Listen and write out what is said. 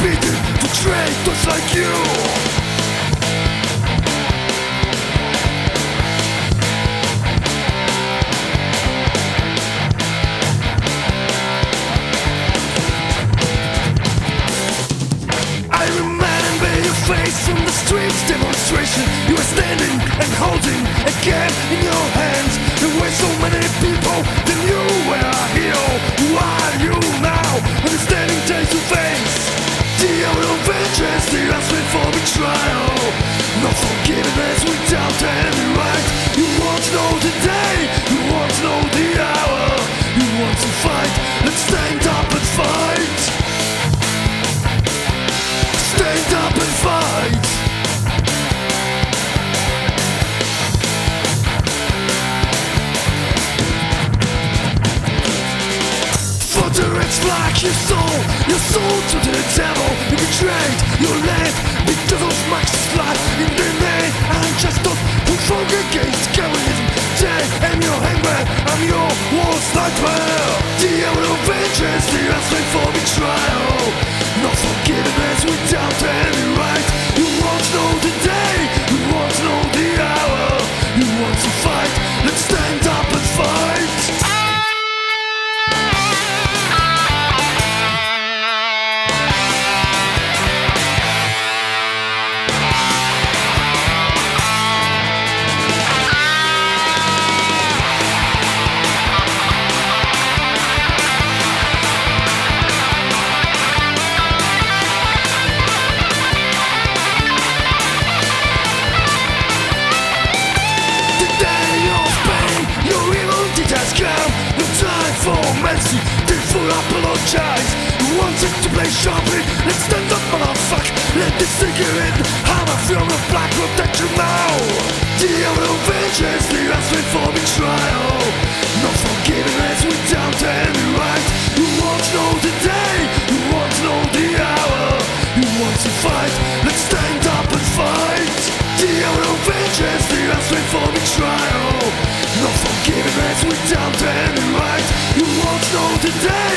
You beaten to traitors like you. I remember your face on the streets demonstration. You were standing and holding a gun in your hands. There were so many people that knew were a hero. Are you betrayal. No forgiveness without any right. You want to know the day, you want to know the hour. You want to fight, let's stand up and fight. Stand up and fight. For the rich like your soul, your soul to the devil. You betrayed your land of In the name, I'm just not against. Say, I'm your hangman, I'm your war sniper. Wanted to play sharply, let's stand up, motherfucker. Let this cigarette hammer from a fear of black protect you now. The hour of vengeance, the answer for betrayal. No forgiveness without any right. You want to know the day, you want to know the hour. You want to fight, let's stand up and fight. The hour of vengeance, the answer for betrayal. No forgiveness without any right. You want to know the day,